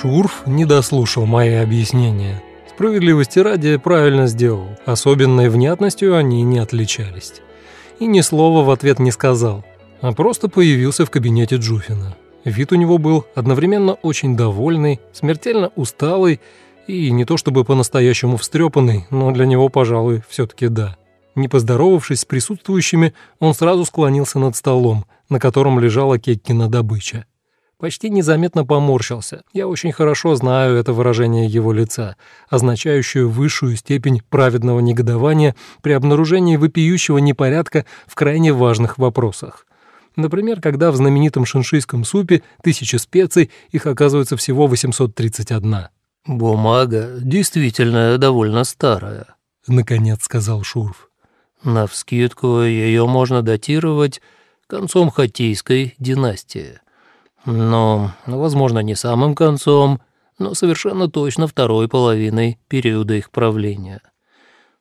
Шурф не дослушал мои объяснения. Справедливости ради правильно сделал. Особенной внятностью они не отличались. И ни слова в ответ не сказал, а просто появился в кабинете Джуфина. Вид у него был одновременно очень довольный, смертельно усталый и не то чтобы по-настоящему встрепанный, но для него, пожалуй, все-таки да. Не поздоровавшись с присутствующими, он сразу склонился над столом, на котором лежала Кеккина добыча почти незаметно поморщился. Я очень хорошо знаю это выражение его лица, означающее высшую степень праведного негодования при обнаружении вопиющего непорядка в крайне важных вопросах. Например, когда в знаменитом шиншийском супе «Тысяча специй» их оказывается всего 831. «Бумага действительно довольно старая», — наконец сказал Шурф. «Навскидку ее можно датировать концом Хатийской династии». Но, возможно, не самым концом, но совершенно точно второй половиной периода их правления.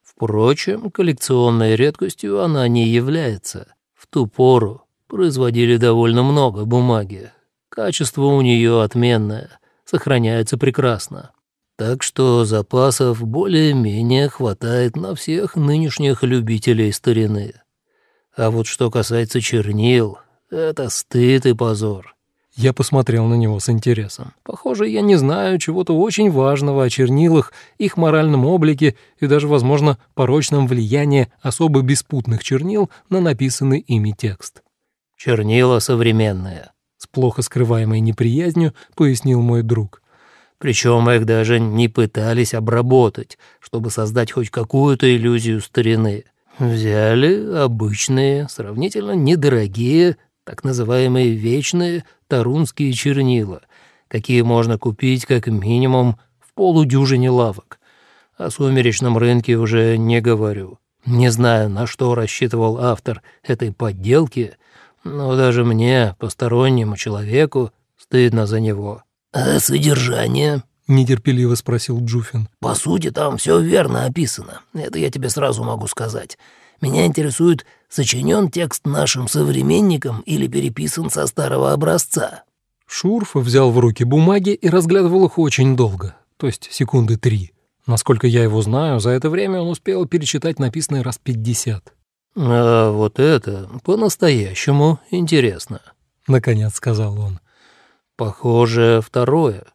Впрочем, коллекционной редкостью она не является. В ту пору производили довольно много бумаги. Качество у нее отменное, сохраняется прекрасно. Так что запасов более-менее хватает на всех нынешних любителей старины. А вот что касается чернил, это стыд и позор. Я посмотрел на него с интересом. Похоже, я не знаю чего-то очень важного о чернилах, их моральном облике и даже, возможно, порочном влиянии особо беспутных чернил на написанный ими текст. «Чернила современные», — плохо скрываемой неприязнью пояснил мой друг. Причем их даже не пытались обработать, чтобы создать хоть какую-то иллюзию старины. Взяли обычные, сравнительно недорогие, так называемые вечные тарунские чернила, какие можно купить как минимум в полудюжине лавок. О сумеречном рынке уже не говорю. Не знаю, на что рассчитывал автор этой подделки, но даже мне, постороннему человеку, стыдно за него. «А содержание?» — нетерпеливо спросил Джуфин. «По сути, там все верно описано. Это я тебе сразу могу сказать. Меня интересует, сочинен текст нашим современникам или переписан со старого образца». Шурф взял в руки бумаги и разглядывал их очень долго, то есть секунды три. Насколько я его знаю, за это время он успел перечитать написанное раз пятьдесят. «А вот это по-настоящему интересно», — наконец сказал он. «Похоже, второе.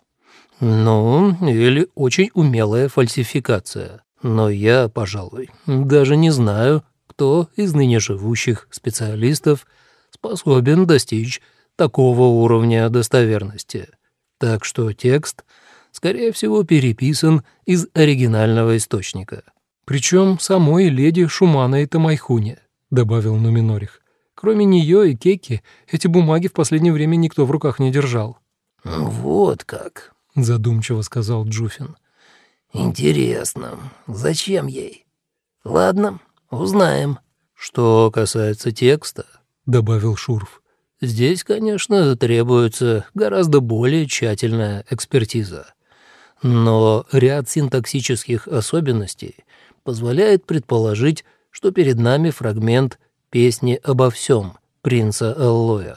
Ну, или очень умелая фальсификация. Но я, пожалуй, даже не знаю, кто из ныне живущих специалистов способен достичь такого уровня достоверности. Так что текст, скорее всего, переписан из оригинального источника. «Причем самой леди Шумана и Тамайхуне», — добавил Нуминорих. «Кроме нее и Кеки, эти бумаги в последнее время никто в руках не держал». «Вот как», — задумчиво сказал Джуфин. «Интересно, зачем ей? Ладно, Узнаем. Что касается текста, добавил Шурф. Здесь, конечно, требуется гораздо более тщательная экспертиза. Но ряд синтаксических особенностей позволяет предположить, что перед нами фрагмент «Песни обо всем» принца Аллоя.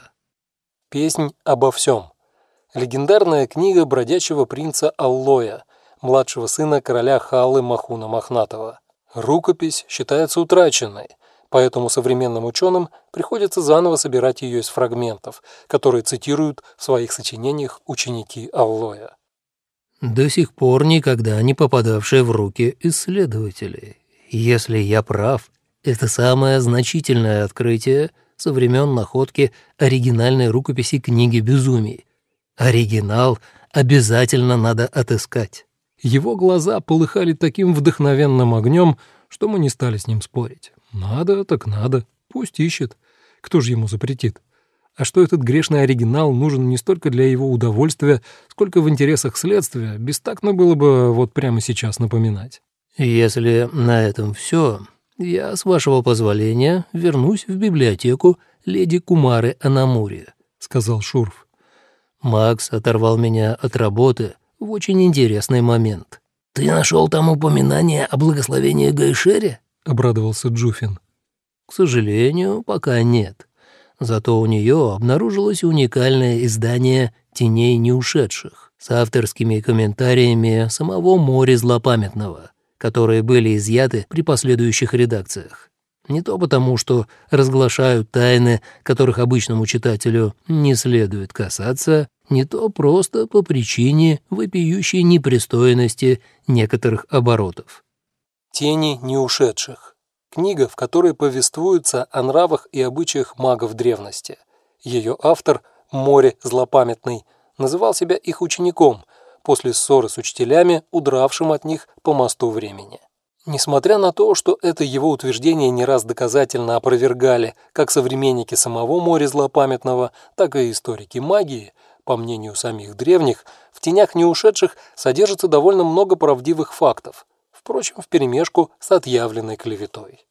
«Песнь обо всем» — легендарная книга бродячего принца Аллоя, младшего сына короля Халы Махуна Мохнатого. Рукопись считается утраченной, поэтому современным ученым приходится заново собирать ее из фрагментов, которые цитируют в своих сочинениях ученики Аллоя. До сих пор никогда не попадавшие в руки исследователей. Если я прав, это самое значительное открытие со времен находки оригинальной рукописи книги безумий. Оригинал обязательно надо отыскать. Его глаза полыхали таким вдохновенным огнем, что мы не стали с ним спорить. Надо, так надо, пусть ищет. Кто же ему запретит? А что этот грешный оригинал нужен не столько для его удовольствия, сколько в интересах следствия, бестактно было бы вот прямо сейчас напоминать. Если на этом все, я, с вашего позволения, вернусь в библиотеку леди Кумары Анамури, сказал Шурф. Макс оторвал меня от работы, в очень интересный момент. Ты нашел там упоминание о благословении Гайшере?» — обрадовался Джуфин. «К сожалению, пока нет. Зато у нее обнаружилось уникальное издание «Теней неушедших» с авторскими комментариями самого Мори Злопамятного, которые были изъяты при последующих редакциях. Не то потому, что разглашают тайны, которых обычному читателю не следует касаться, не то просто по причине вопиющей непристойности некоторых оборотов. «Тени неушедших» — книга, в которой повествуется о нравах и обычаях магов древности. Ее автор, Море Злопамятный, называл себя их учеником после ссоры с учителями, удравшим от них по мосту времени. Несмотря на то, что это его утверждение не раз доказательно опровергали как современники самого моря злопамятного, так и историки магии, по мнению самих древних, в «Тенях неушедших» содержится довольно много правдивых фактов, впрочем, вперемешку с отъявленной клеветой.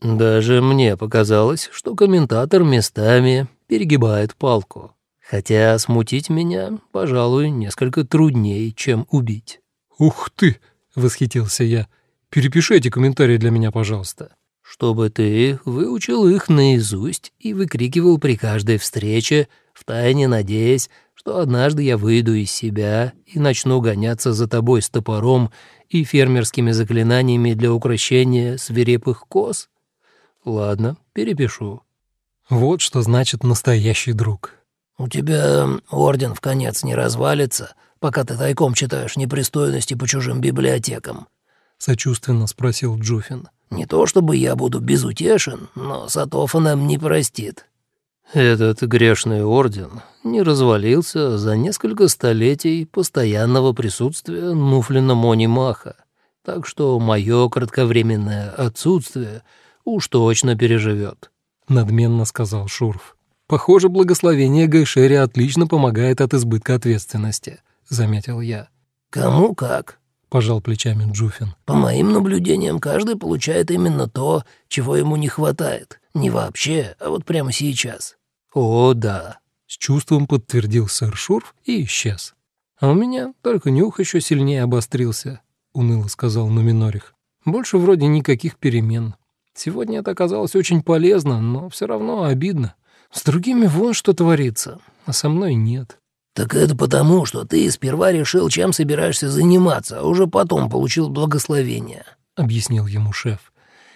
Даже мне показалось, что комментатор местами перегибает палку. Хотя смутить меня, пожалуй, несколько труднее, чем убить. «Ух ты!» — восхитился я — Перепиши эти комментарии для меня, пожалуйста». «Чтобы ты выучил их наизусть и выкрикивал при каждой встрече, втайне надеясь, что однажды я выйду из себя и начну гоняться за тобой с топором и фермерскими заклинаниями для украшения свирепых коз? Ладно, перепишу». Вот что значит настоящий друг. «У тебя орден в конец не развалится, пока ты тайком читаешь непристойности по чужим библиотекам», сочувственно спросил Джуфин. «Не то чтобы я буду безутешен, но Сатофа нам не простит». «Этот грешный орден не развалился за несколько столетий постоянного присутствия Нуфлина Мони Маха, так что мое кратковременное отсутствие уж точно переживет», — надменно сказал Шурф. «Похоже, благословение Гайшери отлично помогает от избытка ответственности», — заметил я. «Кому как», пожал плечами Джуфин. «По моим наблюдениям, каждый получает именно то, чего ему не хватает. Не вообще, а вот прямо сейчас». «О, да», — с чувством подтвердил сэр Шурф и исчез. «А у меня только нюх еще сильнее обострился», — уныло сказал Нуминорих. «Больше вроде никаких перемен. Сегодня это оказалось очень полезно, но все равно обидно. С другими вон что творится, а со мной нет». «Так это потому, что ты сперва решил, чем собираешься заниматься, а уже потом получил благословение», — объяснил ему шеф.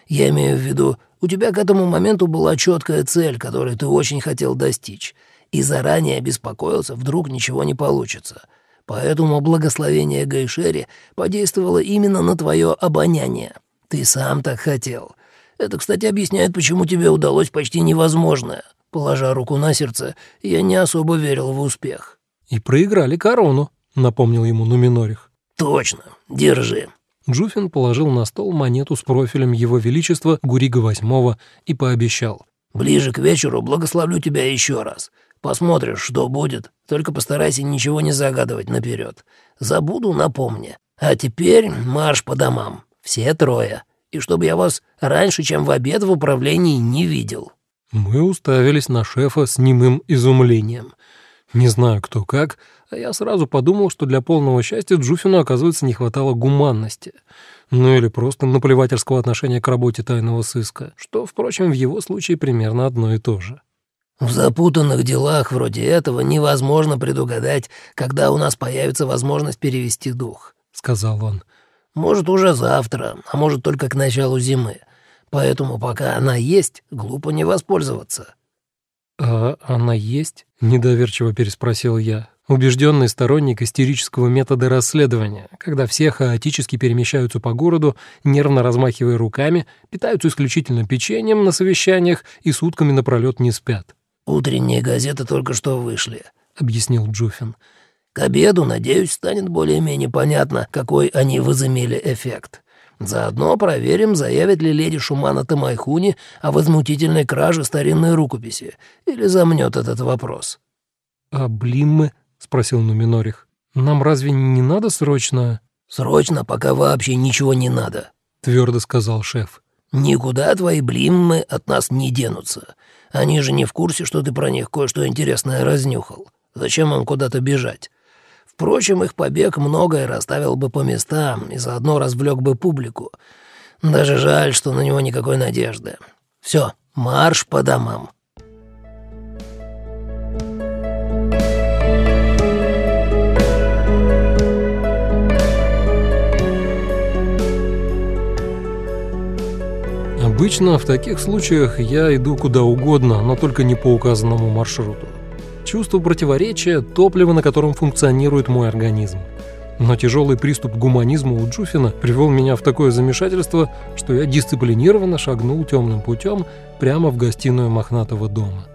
«Я имею в виду, у тебя к этому моменту была четкая цель, которую ты очень хотел достичь, и заранее беспокоился, вдруг ничего не получится. Поэтому благословение Гайшери подействовало именно на твое обоняние. Ты сам так хотел. Это, кстати, объясняет, почему тебе удалось почти невозможное. Положа руку на сердце, я не особо верил в успех». «И проиграли корону», — напомнил ему Нуминорих. «Точно. Держи». Джуфин положил на стол монету с профилем Его Величества Гурига VIII и пообещал. «Ближе к вечеру благословлю тебя еще раз. Посмотришь, что будет. Только постарайся ничего не загадывать наперед. Забуду, напомни. А теперь марш по домам. Все трое. И чтобы я вас раньше, чем в обед в управлении не видел». Мы уставились на шефа с немым изумлением — не знаю, кто как, а я сразу подумал, что для полного счастья Джуфину, оказывается, не хватало гуманности. Ну или просто наплевательского отношения к работе тайного сыска, что, впрочем, в его случае примерно одно и то же. «В запутанных делах вроде этого невозможно предугадать, когда у нас появится возможность перевести дух», — сказал он. «Может, уже завтра, а может, только к началу зимы. Поэтому пока она есть, глупо не воспользоваться». «А она есть?» — недоверчиво переспросил я. Убежденный сторонник истерического метода расследования, когда все хаотически перемещаются по городу, нервно размахивая руками, питаются исключительно печеньем на совещаниях и сутками напролет не спят. «Утренние газеты только что вышли», — объяснил Джуфин. «К обеду, надеюсь, станет более-менее понятно, какой они возымели эффект. Заодно проверим, заявит ли леди Шумана Тамайхуни о возмутительной краже старинной рукописи или замнет этот вопрос». «А Блиммы?» — спросил Нуминорих. «Нам разве не надо срочно...» «Срочно пока вообще ничего не надо», — твердо сказал шеф. «Никуда твои Блиммы от нас не денутся. Они же не в курсе, что ты про них кое-что интересное разнюхал. Зачем им куда-то бежать? Впрочем, их побег многое расставил бы по местам и заодно развлек бы публику. Даже жаль, что на него никакой надежды. Все, марш по домам. Обычно в таких случаях я иду куда угодно, но только не по указанному маршруту. Чувство противоречия – топливо, на котором функционирует мой организм. Но тяжелый приступ гуманизма у Джуфина привел меня в такое замешательство, что я дисциплинированно шагнул темным путем прямо в гостиную мохнатого дома.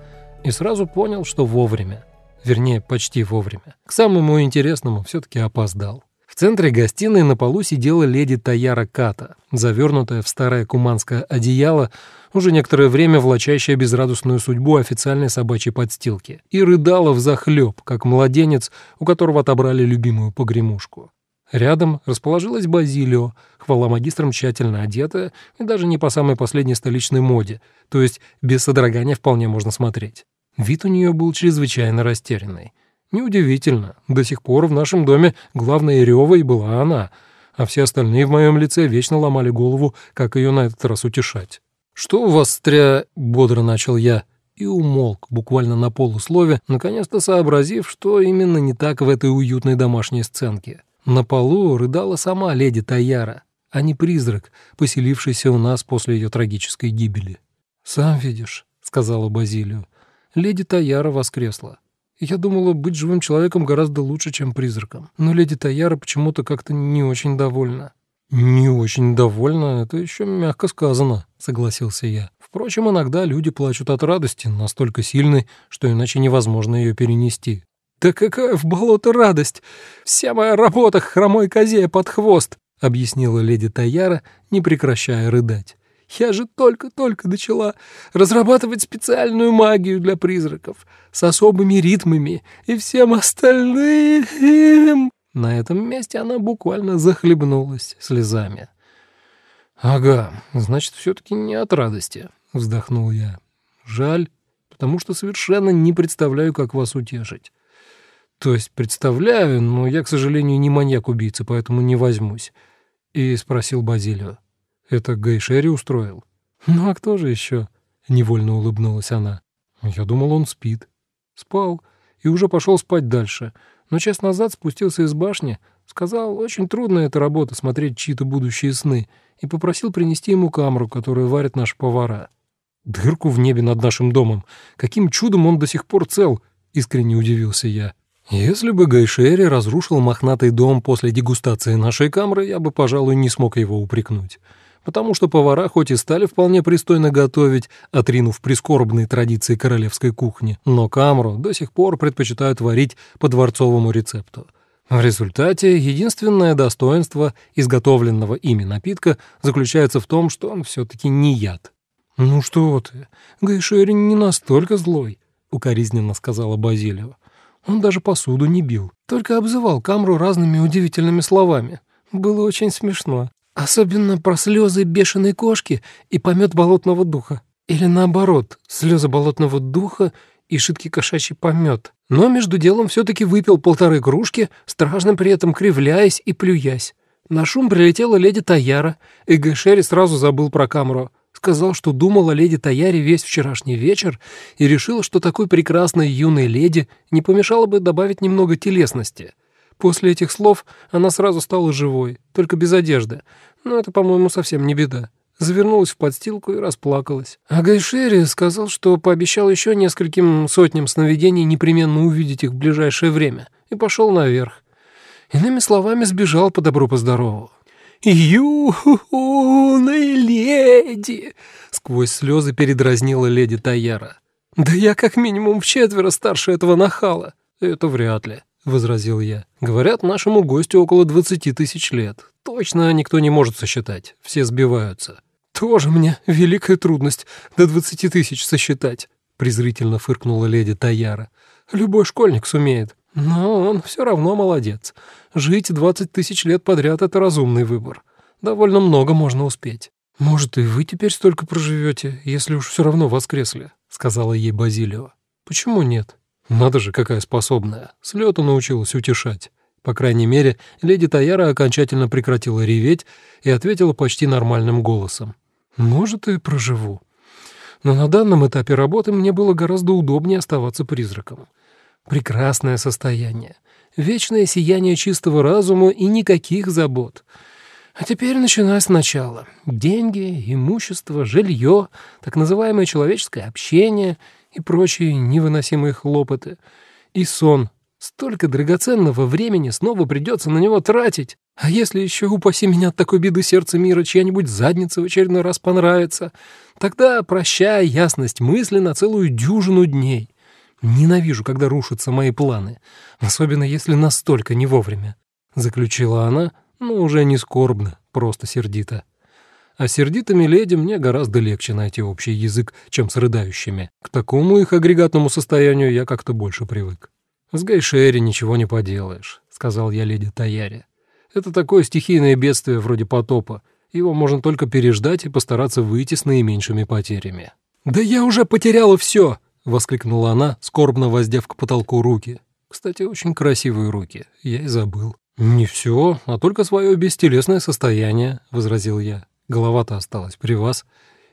И сразу понял, что вовремя. Вернее, почти вовремя. К самому интересному все-таки опоздал. В центре гостиной на полу сидела леди Таяра Ката, завернутая в старое куманское одеяло, уже некоторое время влачащая безрадостную судьбу официальной собачьей подстилки, и рыдала взахлеб, как младенец, у которого отобрали любимую погремушку. Рядом расположилась Базилио, хвала магистрам тщательно одетая и даже не по самой последней столичной моде, то есть без содрогания вполне можно смотреть. Вид у нее был чрезвычайно растерянный. Неудивительно, до сих пор в нашем доме главной ревой была она, а все остальные в моем лице вечно ломали голову, как ее на этот раз утешать. «Что у вас, стря...» — бодро начал я, и умолк, буквально на полуслове, наконец-то сообразив, что именно не так в этой уютной домашней сценке. На полу рыдала сама леди Таяра, а не призрак, поселившийся у нас после ее трагической гибели. «Сам видишь», — сказала Базилию, — «леди Таяра воскресла. Я думала, быть живым человеком гораздо лучше, чем призраком. Но леди Таяра почему-то как-то не очень довольна». «Не очень довольна, это еще мягко сказано», — согласился я. «Впрочем, иногда люди плачут от радости, настолько сильной, что иначе невозможно ее перенести». «Да какая в болото радость! Вся моя работа хромой козе под хвост!» — объяснила леди Таяра, не прекращая рыдать. Я же только-только начала разрабатывать специальную магию для призраков с особыми ритмами и всем остальным. На этом месте она буквально захлебнулась слезами. «Ага, значит, все-таки не от радости», — вздохнул я. «Жаль, потому что совершенно не представляю, как вас утешить. То есть представляю, но я, к сожалению, не маньяк-убийца, поэтому не возьмусь». И спросил Базилио. Это Гайшери устроил? Ну а кто же еще? Невольно улыбнулась она. Я думал, он спит. Спал и уже пошел спать дальше. Но час назад спустился из башни, сказал, очень трудная эта работа смотреть чьи-то будущие сны, и попросил принести ему камеру, которую варят наши повара. Дырку в небе над нашим домом. Каким чудом он до сих пор цел? Искренне удивился я. Если бы Гайшери разрушил мохнатый дом после дегустации нашей камеры, я бы, пожалуй, не смог его упрекнуть потому что повара хоть и стали вполне пристойно готовить, отринув прискорбные традиции королевской кухни, но камру до сих пор предпочитают варить по дворцовому рецепту. В результате единственное достоинство изготовленного ими напитка заключается в том, что он все-таки не яд. «Ну что ты, Гайшерин не настолько злой», — укоризненно сказала Базилио. «Он даже посуду не бил, только обзывал камру разными удивительными словами. Было очень смешно. Особенно про слезы бешеной кошки и помет болотного духа. Или наоборот, слезы болотного духа и шиткий кошачий помет. Но между делом все-таки выпил полторы кружки, страшно при этом кривляясь и плюясь. На шум прилетела леди Таяра, и Гэшери сразу забыл про камеру. Сказал, что думал о леди Таяре весь вчерашний вечер и решил, что такой прекрасной юной леди не помешало бы добавить немного телесности. После этих слов она сразу стала живой, только без одежды. Но это, по-моему, совсем не беда. Завернулась в подстилку и расплакалась. А Гайшери сказал, что пообещал еще нескольким сотням сновидений непременно увидеть их в ближайшее время, и пошел наверх. Иными словами, сбежал по добру, по здорову. «Юная леди!» — сквозь слезы передразнила леди Таяра. «Да я как минимум в четверо старше этого нахала». «Это вряд ли», — возразил я. «Говорят, нашему гостю около двадцати тысяч лет. Точно никто не может сосчитать. Все сбиваются». «Тоже мне великая трудность до двадцати тысяч сосчитать», — презрительно фыркнула леди Таяра. «Любой школьник сумеет. Но он все равно молодец. Жить двадцать тысяч лет подряд — это разумный выбор. Довольно много можно успеть». «Может, и вы теперь столько проживете, если уж все равно воскресли», — сказала ей Базилио. «Почему нет?» Надо же, какая способная. С научилась утешать. По крайней мере, леди Таяра окончательно прекратила реветь и ответила почти нормальным голосом. «Может, и проживу. Но на данном этапе работы мне было гораздо удобнее оставаться призраком. Прекрасное состояние, вечное сияние чистого разума и никаких забот. А теперь начиная сначала. Деньги, имущество, жилье, так называемое человеческое общение и прочие невыносимые хлопоты. И сон. Столько драгоценного времени снова придется на него тратить. А если еще, упаси меня от такой беды сердца мира, чья-нибудь задница в очередной раз понравится, тогда прощай ясность мысли на целую дюжину дней. Ненавижу, когда рушатся мои планы, особенно если настолько не вовремя. Заключила она, но уже не скорбно, просто сердито. А сердитыми леди мне гораздо легче найти общий язык, чем с рыдающими. К такому их агрегатному состоянию я как-то больше привык. «С Гайшери ничего не поделаешь», — сказал я леди Таяре. «Это такое стихийное бедствие вроде потопа. Его можно только переждать и постараться выйти с наименьшими потерями». «Да я уже потеряла все!» — воскликнула она, скорбно воздев к потолку руки. Кстати, очень красивые руки, я и забыл. «Не все, а только свое бестелесное состояние», — возразил я. «Голова-то осталась при вас.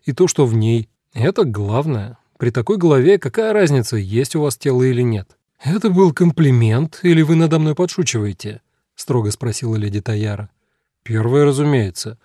И то, что в ней. Это главное. При такой голове какая разница, есть у вас тело или нет?» «Это был комплимент, или вы надо мной подшучиваете?» — строго спросила леди Таяра. «Первое, разумеется.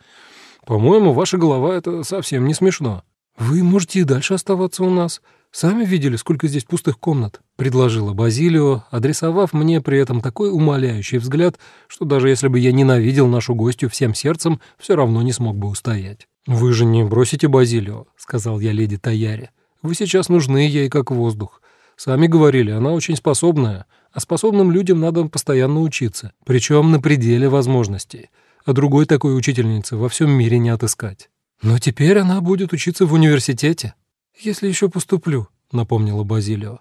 По-моему, ваша голова — это совсем не смешно. Вы можете и дальше оставаться у нас. «Сами видели, сколько здесь пустых комнат», — предложила Базилио, адресовав мне при этом такой умоляющий взгляд, что даже если бы я ненавидел нашу гостью всем сердцем, все равно не смог бы устоять. «Вы же не бросите Базилио», — сказал я леди Таяре. «Вы сейчас нужны ей как воздух. Сами говорили, она очень способная, а способным людям надо постоянно учиться, причем на пределе возможностей, а другой такой учительницы во всем мире не отыскать. Но теперь она будет учиться в университете». «Если еще поступлю», — напомнила Базилио.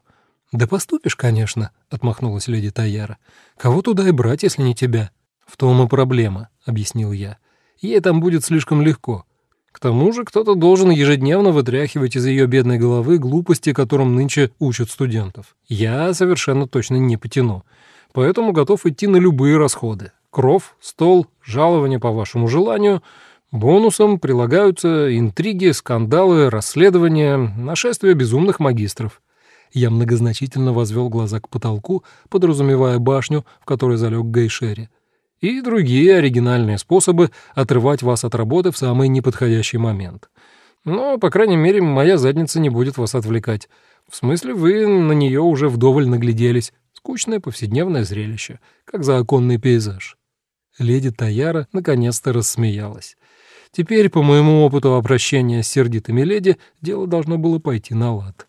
«Да поступишь, конечно», — отмахнулась леди Таяра. «Кого туда и брать, если не тебя?» «В том и проблема», — объяснил я. «Ей там будет слишком легко. К тому же кто-то должен ежедневно вытряхивать из ее бедной головы глупости, которым нынче учат студентов. Я совершенно точно не потяну, поэтому готов идти на любые расходы. Кров, стол, жалование по вашему желанию — Бонусом прилагаются интриги, скандалы, расследования, нашествия безумных магистров. Я многозначительно возвел глаза к потолку, подразумевая башню, в которой залег Гейшери, и другие оригинальные способы отрывать вас от работы в самый неподходящий момент. Но, по крайней мере, моя задница не будет вас отвлекать. В смысле, вы на нее уже вдоволь нагляделись. Скучное повседневное зрелище, как за оконный пейзаж. Леди Таяра наконец-то рассмеялась. Теперь, по моему опыту обращения с сердитыми леди, дело должно было пойти на лад.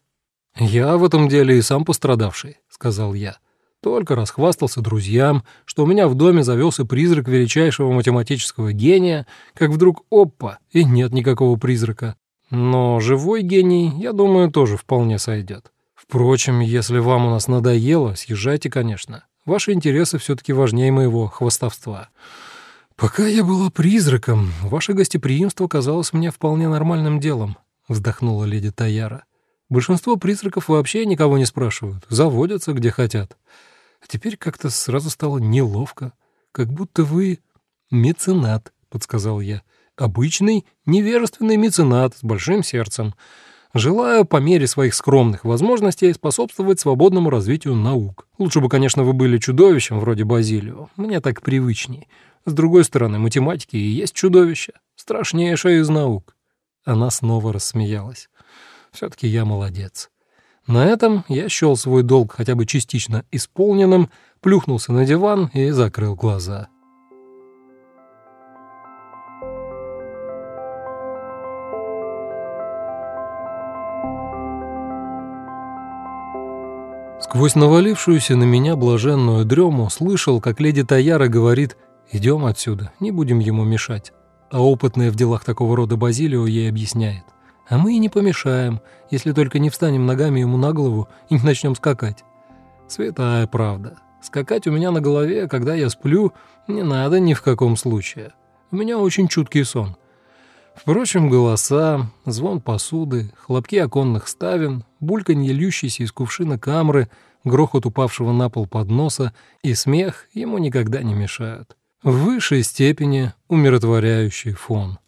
«Я в этом деле и сам пострадавший», — сказал я. Только расхвастался друзьям, что у меня в доме завелся призрак величайшего математического гения, как вдруг опа, и нет никакого призрака. Но живой гений, я думаю, тоже вполне сойдет. Впрочем, если вам у нас надоело, съезжайте, конечно. Ваши интересы все-таки важнее моего хвостовства. «Пока я была призраком, ваше гостеприимство казалось мне вполне нормальным делом», — вздохнула леди Таяра. «Большинство призраков вообще никого не спрашивают, заводятся где хотят. А теперь как-то сразу стало неловко, как будто вы меценат», — подсказал я. «Обычный невежественный меценат с большим сердцем. Желаю по мере своих скромных возможностей способствовать свободному развитию наук. Лучше бы, конечно, вы были чудовищем вроде Базилио, мне так привычней». С другой стороны, математики и есть чудовище, страшнейшее из наук. Она снова рассмеялась. Все-таки я молодец. На этом я счел свой долг хотя бы частично исполненным, плюхнулся на диван и закрыл глаза. Сквозь навалившуюся на меня блаженную дрему слышал, как леди Таяра говорит «Идем отсюда, не будем ему мешать». А опытная в делах такого рода Базилио ей объясняет. «А мы и не помешаем, если только не встанем ногами ему на голову и не начнем скакать». Святая правда. Скакать у меня на голове, когда я сплю, не надо ни в каком случае. У меня очень чуткий сон. Впрочем, голоса, звон посуды, хлопки оконных ставен, бульканье льющейся из кувшина камры грохот упавшего на пол подноса и смех ему никогда не мешают. В высшей степени умиротворяющий фон.